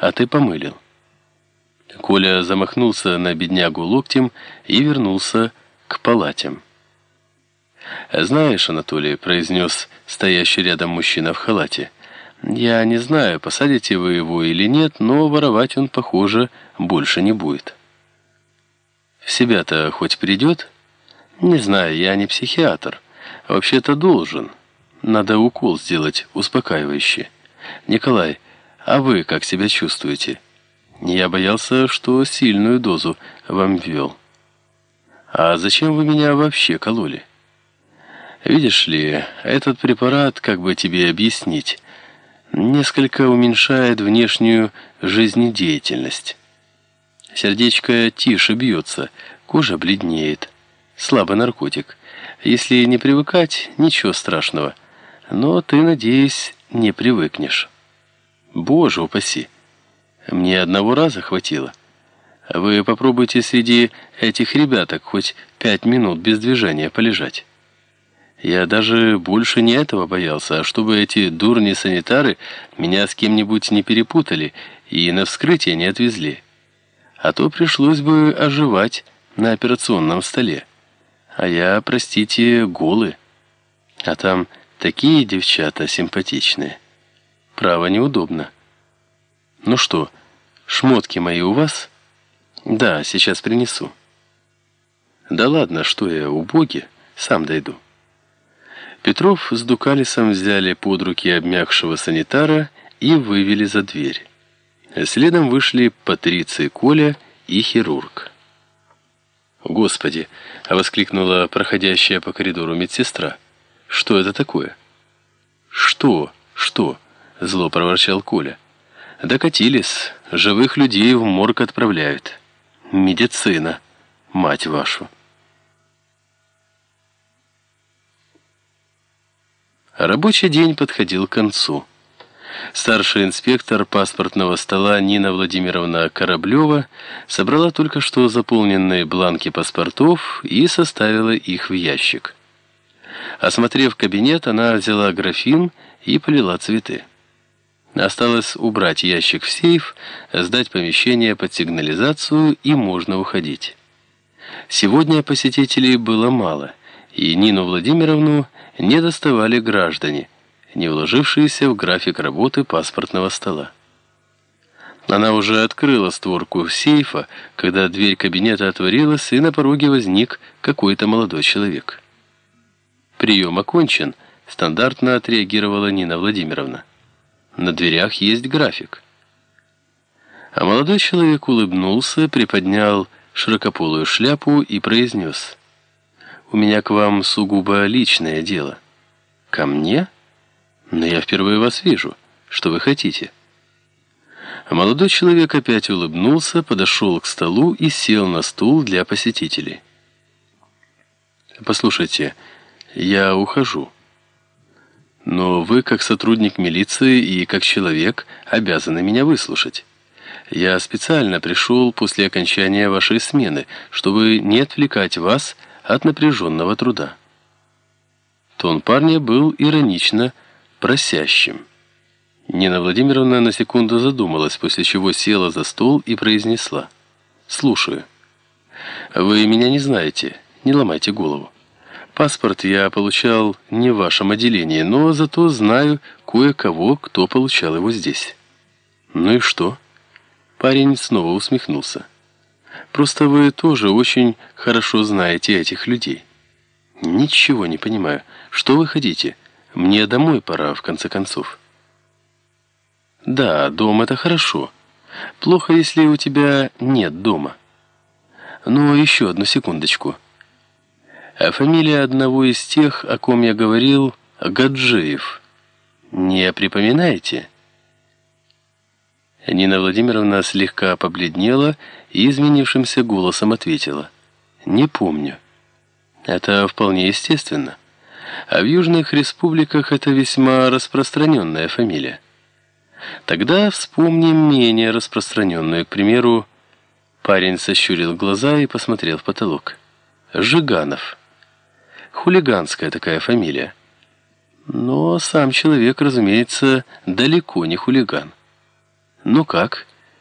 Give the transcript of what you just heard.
а ты помылил». Коля замахнулся на беднягу локтем и вернулся к палатям. «Знаешь, Анатолий», — произнес стоящий рядом мужчина в халате, «я не знаю, посадите вы его или нет, но воровать он, похоже, больше не будет». «В себя-то хоть придет?» «Не знаю, я не психиатр. Вообще-то должен. Надо укол сделать успокаивающий. Николай, а вы как себя чувствуете?» «Я боялся, что сильную дозу вам ввел». «А зачем вы меня вообще кололи?» Видишь ли, этот препарат, как бы тебе объяснить, несколько уменьшает внешнюю жизнедеятельность. Сердечко тише бьется, кожа бледнеет. Слабый наркотик. Если не привыкать, ничего страшного. Но ты, надеюсь, не привыкнешь. Боже упаси! Мне одного раза хватило. Вы попробуйте среди этих ребяток хоть пять минут без движения полежать. Я даже больше не этого боялся, а чтобы эти дурни-санитары меня с кем-нибудь не перепутали и на вскрытие не отвезли. А то пришлось бы оживать на операционном столе. А я, простите, голый. А там такие девчата симпатичные. Право неудобно. Ну что, шмотки мои у вас? Да, сейчас принесу. Да ладно, что я, убогий, сам дойду. Петров с Дукалисом взяли под руки обмякшего санитара и вывели за дверь. Следом вышли Патриция Коля и хирург. «Господи!» — воскликнула проходящая по коридору медсестра. «Что это такое?» «Что? Что?» — зло проворчал Коля. «Докатились. Живых людей в морг отправляют. Медицина, мать вашу!» Рабочий день подходил к концу. Старший инспектор паспортного стола Нина Владимировна Кораблева собрала только что заполненные бланки паспортов и составила их в ящик. Осмотрев кабинет, она взяла графин и полила цветы. Осталось убрать ящик в сейф, сдать помещение под сигнализацию и можно уходить. Сегодня посетителей было мало, и Нину Владимировну не доставали граждане, не вложившиеся в график работы паспортного стола. Она уже открыла створку сейфа, когда дверь кабинета отворилась, и на пороге возник какой-то молодой человек. «Прием окончен», — стандартно отреагировала Нина Владимировна. «На дверях есть график». А молодой человек улыбнулся, приподнял широкополую шляпу и произнес у меня к вам сугубо личное дело». «Ко мне? Но я впервые вас вижу. Что вы хотите?» молодой человек опять улыбнулся, подошел к столу и сел на стул для посетителей. «Послушайте, я ухожу. Но вы, как сотрудник милиции и как человек, обязаны меня выслушать. Я специально пришел после окончания вашей смены, чтобы не отвлекать вас от напряженного труда. Тон парня был иронично просящим. Нина Владимировна на секунду задумалась, после чего села за стол и произнесла. «Слушаю. Вы меня не знаете, не ломайте голову. Паспорт я получал не в вашем отделении, но зато знаю кое-кого, кто получал его здесь». «Ну и что?» Парень снова усмехнулся. Просто вы тоже очень хорошо знаете этих людей. Ничего не понимаю. Что вы хотите? Мне домой пора, в конце концов. Да, дом это хорошо. Плохо, если у тебя нет дома. Но еще одну секундочку. А фамилия одного из тех, о ком я говорил, Гаджиев. Не припоминаете? Нина Владимировна слегка побледнела и изменившимся голосом ответила. «Не помню». «Это вполне естественно. А в южных республиках это весьма распространенная фамилия. Тогда вспомним менее распространенную, к примеру, парень сощурил глаза и посмотрел в потолок. Жиганов. Хулиганская такая фамилия. Но сам человек, разумеется, далеко не хулиган. «Ну как?»